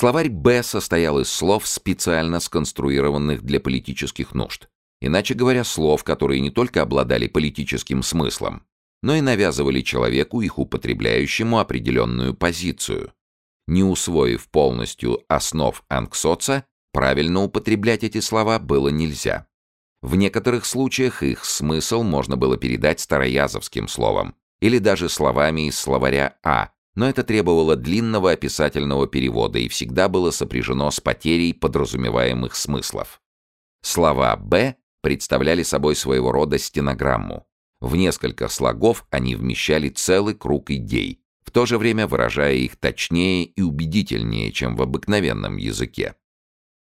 Словарь «Б» состоял из слов, специально сконструированных для политических нужд. Иначе говоря, слов, которые не только обладали политическим смыслом, но и навязывали человеку, их употребляющему, определенную позицию. Не усвоив полностью основ анксоца, правильно употреблять эти слова было нельзя. В некоторых случаях их смысл можно было передать староязовским словом или даже словами из словаря А, но это требовало длинного описательного перевода и всегда было сопряжено с потерей подразумеваемых смыслов. Слова «Б» представляли собой своего рода стенограмму. В несколько слогов они вмещали целый круг идей, в то же время выражая их точнее и убедительнее, чем в обыкновенном языке.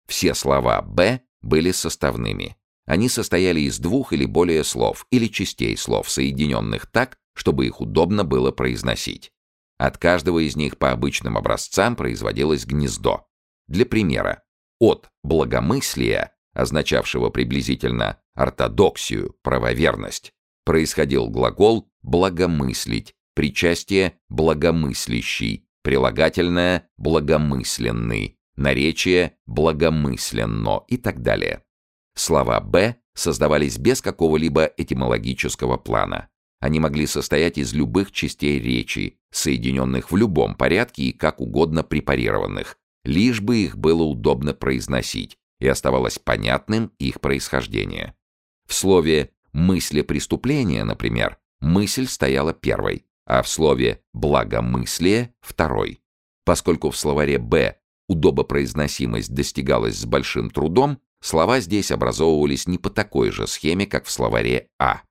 Все слова «б» были составными. Они состояли из двух или более слов или частей слов, соединенных так, чтобы их удобно было произносить. От каждого из них по обычным образцам производилось гнездо. Для примера, от благомыслия, означавшего приблизительно ортодоксию, правоверность, происходил глагол «благомыслить», причастие «благомыслящий», прилагательное «благомысленный», наречие «благомысленно» и так далее. Слова «б» создавались без какого-либо этимологического плана. Они могли состоять из любых частей речи, соединенных в любом порядке и как угодно препарированных, лишь бы их было удобно произносить, и оставалось понятным их происхождение. В слове «мысли преступления», например, мысль стояла первой, а в слове «благомыслие» — второй. Поскольку в словаре «б» удобопроизносимость достигалась с большим трудом, слова здесь образовывались не по такой же схеме, как в словаре «а».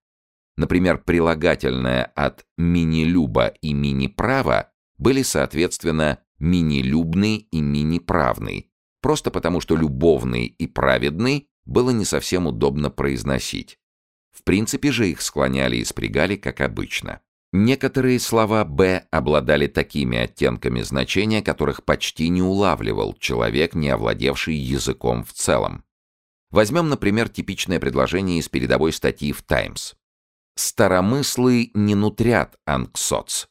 Например, прилагательное от «мини-люба» и «мини-право» были, соответственно, «мини-любный» и «мини-правный», просто потому что «любовный» и «праведный» было не совсем удобно произносить. В принципе же их склоняли и спрягали, как обычно. Некоторые слова «б» обладали такими оттенками значения, которых почти не улавливал человек, не овладевший языком в целом. Возьмем, например, типичное предложение из передовой статьи в «Таймс». «Старомыслы не нутрят анксоц».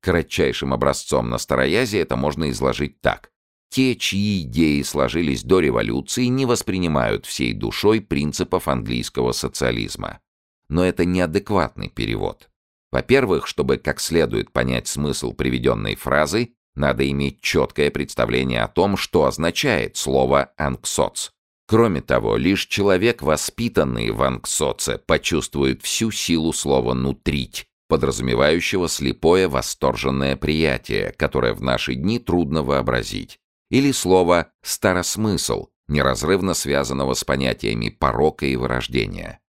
Кратчайшим образцом на староязе это можно изложить так. Те, чьи идеи сложились до революции, не воспринимают всей душой принципов английского социализма. Но это неадекватный перевод. Во-первых, чтобы как следует понять смысл приведенной фразы, надо иметь четкое представление о том, что означает слово «анксоц». Кроме того, лишь человек, воспитанный в анксоце, почувствует всю силу слова «нутрить», подразумевающего слепое восторженное приятие, которое в наши дни трудно вообразить, или слово «старосмысл», неразрывно связанного с понятиями порока и вырождения.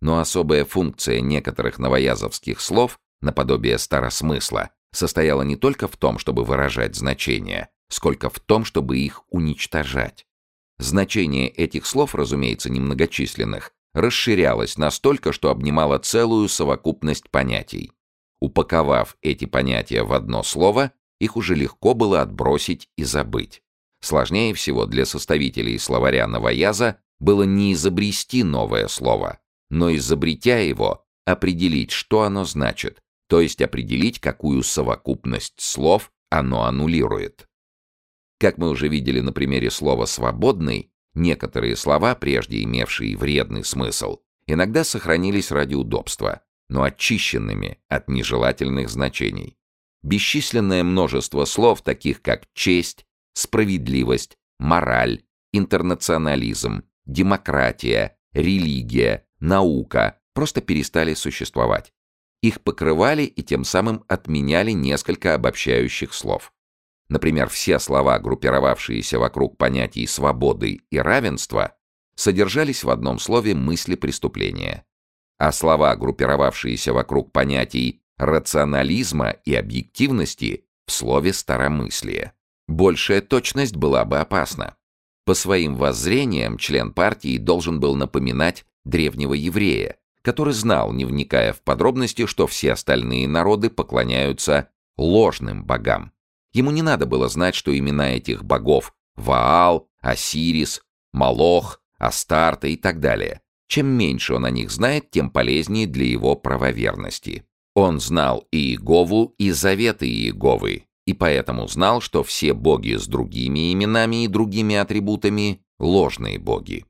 Но особая функция некоторых новоязовских слов, наподобие старосмысла, состояла не только в том, чтобы выражать значения, сколько в том, чтобы их уничтожать. Значение этих слов, разумеется, немногочисленных, расширялось настолько, что обнимало целую совокупность понятий. Упаковав эти понятия в одно слово, их уже легко было отбросить и забыть. Сложнее всего для составителей словаря новояза было не изобрести новое слово, но изобретя его, определить, что оно значит, то есть определить, какую совокупность слов оно аннулирует. Как мы уже видели на примере слова «свободный», некоторые слова, прежде имевшие вредный смысл, иногда сохранились ради удобства, но очищенными от нежелательных значений. Бесчисленное множество слов, таких как честь, справедливость, мораль, интернационализм, демократия, религия, наука просто перестали существовать. Их покрывали и тем самым отменяли несколько обобщающих слов. Например, все слова, группировавшиеся вокруг понятий свободы и равенства, содержались в одном слове мысли преступления, а слова, группировавшиеся вокруг понятий рационализма и объективности, в слове старомыслие. Большая точность была бы опасна. По своим воззрениям член партии должен был напоминать древнего еврея, который знал, не вникая в подробности, что все остальные народы поклоняются ложным богам. Ему не надо было знать, что имена этих богов — Ваал, Осирис, Малох, Астарта и так далее. Чем меньше он о них знает, тем полезнее для его правоверности. Он знал и Иегову, и заветы Иеговы, и поэтому знал, что все боги с другими именами и другими атрибутами — ложные боги.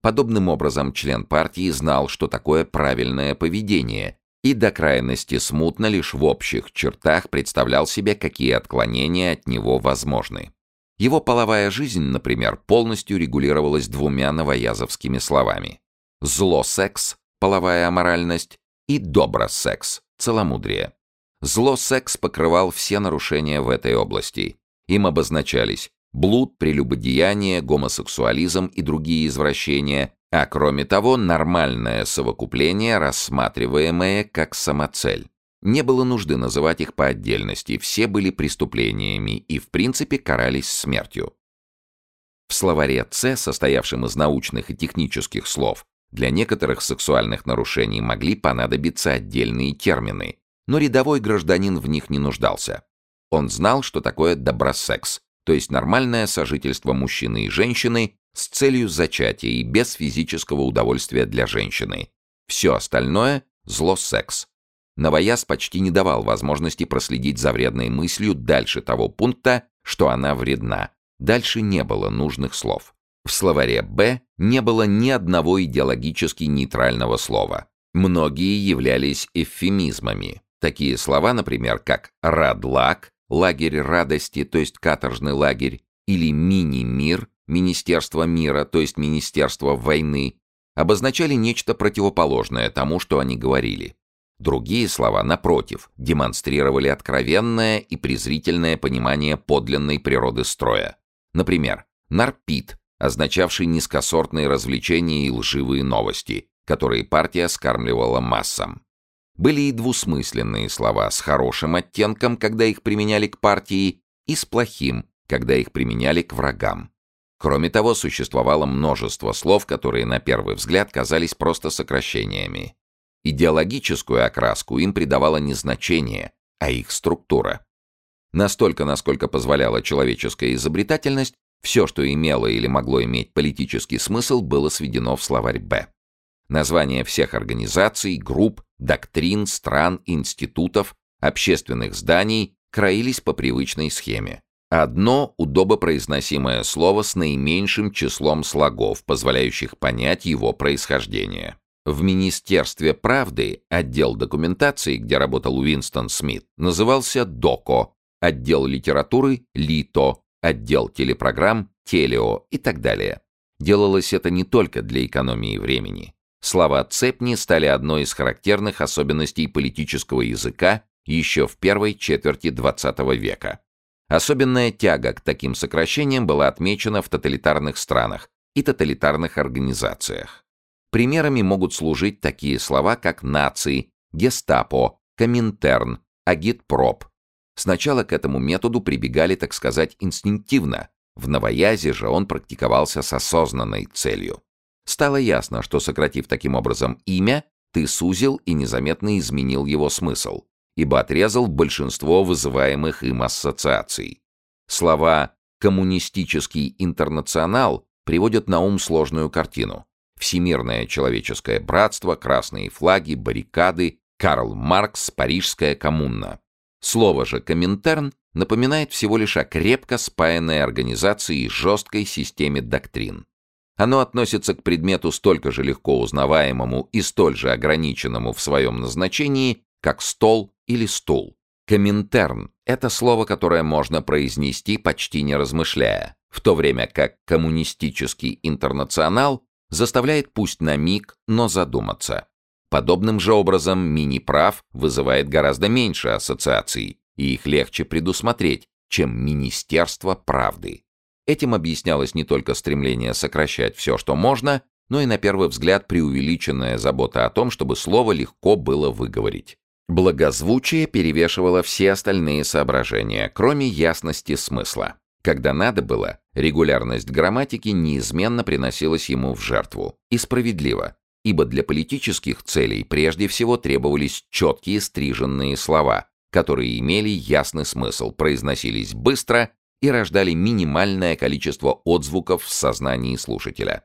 Подобным образом член партии знал, что такое правильное поведение, и до крайности смутно лишь в общих чертах представлял себе, какие отклонения от него возможны. Его половая жизнь, например, полностью регулировалась двумя новоязовскими словами. «Зло-секс» — половая аморальность, и «добро-секс» — целомудрие. Зло-секс покрывал все нарушения в этой области. Им обозначались блуд, прелюбодеяние, гомосексуализм и другие извращения, а кроме того, нормальное совокупление, рассматриваемое как самоцель. Не было нужды называть их по отдельности, все были преступлениями и в принципе карались смертью. В словаре Ц, состоявшем из научных и технических слов, для некоторых сексуальных нарушений могли понадобиться отдельные термины, но рядовой гражданин в них не нуждался. Он знал, что такое добросекс, то есть нормальное сожительство мужчины и женщины с целью зачатия и без физического удовольствия для женщины. Все остальное – зло-секс. Новояз почти не давал возможности проследить за вредной мыслью дальше того пункта, что она вредна. Дальше не было нужных слов. В словаре «Б» не было ни одного идеологически нейтрального слова. Многие являлись эвфемизмами. Такие слова, например, как «радлак», «лагерь радости», то есть каторжный лагерь, или «мини-мир», «министерство мира», то есть «министерство войны», обозначали нечто противоположное тому, что они говорили. Другие слова, напротив, демонстрировали откровенное и презрительное понимание подлинной природы строя. Например, «нарпит», означавший низкосортные развлечения и лживые новости, которые партия скармливала массам. Были и двусмысленные слова с хорошим оттенком, когда их применяли к партии, и с плохим, когда их применяли к врагам. Кроме того, существовало множество слов, которые на первый взгляд казались просто сокращениями. Идеологическую окраску им придавало не значение, а их структура. Настолько, насколько позволяла человеческая изобретательность, все, что имело или могло иметь политический смысл, было сведено в словарь «Б». Названия всех организаций, групп, доктрин, стран, институтов, общественных зданий краились по привычной схеме. Одно удобопроизносимое слово с наименьшим числом слогов, позволяющих понять его происхождение. В Министерстве правды отдел документации, где работал Уинстон Смит, назывался ДОКО, отдел литературы — ЛИТО, отдел телепрограмм — ТЕЛЕО и так далее. Делалось это не только для экономии времени. Слова «цепни» стали одной из характерных особенностей политического языка еще в первой четверти XX века. Особенная тяга к таким сокращениям была отмечена в тоталитарных странах и тоталитарных организациях. Примерами могут служить такие слова, как нации, гестапо, коминтерн, агитпроп. Сначала к этому методу прибегали, так сказать, инстинктивно. В новоязе же он практиковался с осознанной целью. Стало ясно, что, сократив таким образом имя, ты сузил и незаметно изменил его смысл, ибо отрезал большинство вызываемых им ассоциаций. Слова «коммунистический интернационал» приводят на ум сложную картину. Всемирное человеческое братство, красные флаги, баррикады, Карл Маркс, Парижская коммуна. Слово же «коминтерн» напоминает всего лишь о крепко спаянной организации и жесткой системе доктрин. Оно относится к предмету столько же легко узнаваемому и столь же ограниченному в своем назначении, как стол или стул. Коминтерн — это слово, которое можно произнести почти не размышляя, в то время как коммунистический интернационал заставляет пусть на миг, но задуматься. Подобным же образом мини-прав вызывает гораздо меньше ассоциаций, и их легче предусмотреть, чем Министерство правды. Этим объяснялось не только стремление сокращать все, что можно, но и на первый взгляд преувеличенная забота о том, чтобы слово легко было выговорить. Благозвучие перевешивало все остальные соображения, кроме ясности смысла. Когда надо было, регулярность грамматики неизменно приносилась ему в жертву. И справедливо, ибо для политических целей прежде всего требовались четкие стриженные слова, которые имели ясный смысл, произносились быстро и рождали минимальное количество отзвуков в сознании слушателя.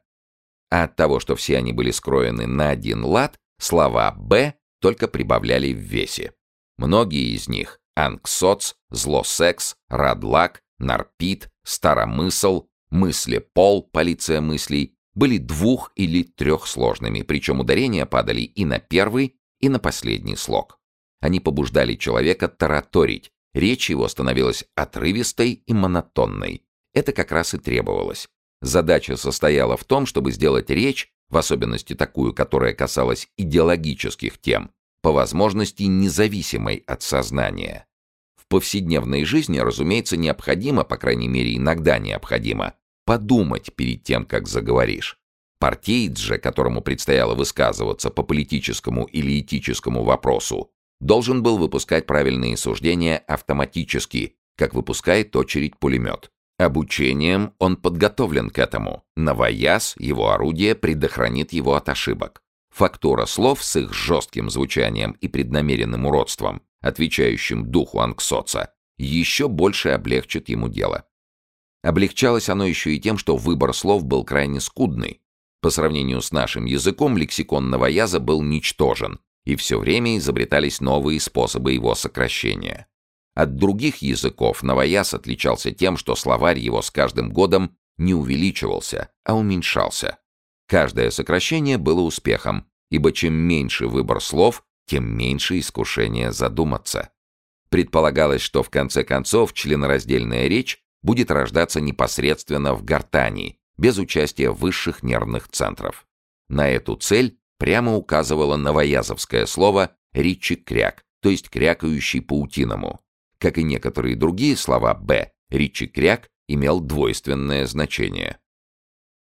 А от того, что все они были скроены на один лад, слова «б» только прибавляли в весе. Многие из них анксоц, злосекс, радлак, нарпит, старомысл, мысли-пол, полиция мыслей, были двух- или трехсложными, причем ударения падали и на первый, и на последний слог. Они побуждали человека тараторить, речь его становилась отрывистой и монотонной. Это как раз и требовалось. Задача состояла в том, чтобы сделать речь, в особенности такую, которая касалась идеологических тем, по возможности независимой от сознания. В повседневной жизни, разумеется, необходимо, по крайней мере иногда необходимо, подумать перед тем, как заговоришь. Партиец же, которому предстояло высказываться по политическому или этическому вопросу, должен был выпускать правильные суждения автоматически, как выпускает очередь пулемет. Обучением он подготовлен к этому. Новояз, его орудие, предохранит его от ошибок. Фактура слов с их жестким звучанием и преднамеренным уродством, отвечающим духу анксоца, еще больше облегчит ему дело. Облегчалось оно еще и тем, что выбор слов был крайне скудный. По сравнению с нашим языком лексикон новояза был ничтожен, и все время изобретались новые способы его сокращения. От других языков новояз отличался тем, что словарь его с каждым годом не увеличивался, а уменьшался. Каждое сокращение было успехом, ибо чем меньше выбор слов, тем меньше искушение задуматься. Предполагалось, что в конце концов членораздельная речь будет рождаться непосредственно в гортани, без участия высших нервных центров. На эту цель прямо указывало новоязовское слово «ричи-кряк», то есть крякающий паутиному. Как и некоторые другие слова «б», ричи-кряк имел двойственное значение.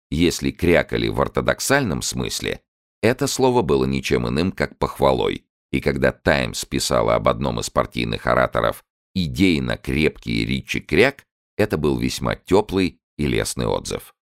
Если крякали в ортодоксальном смысле, это слово было ничем иным, как похвалой, и когда «Таймс» писала об одном из партийных ораторов «идейно крепкий Ричи Кряк», это был весьма теплый и лестный отзыв.